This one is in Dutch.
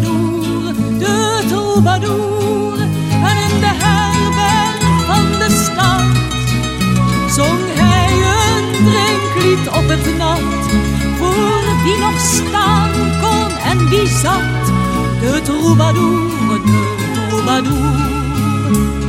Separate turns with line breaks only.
Troubadour, de troubadour. En in de herberg van de stad zong hij een drinklied op het nat. Voor wie nog staan kon en wie zat, de troubadour, de troubadour.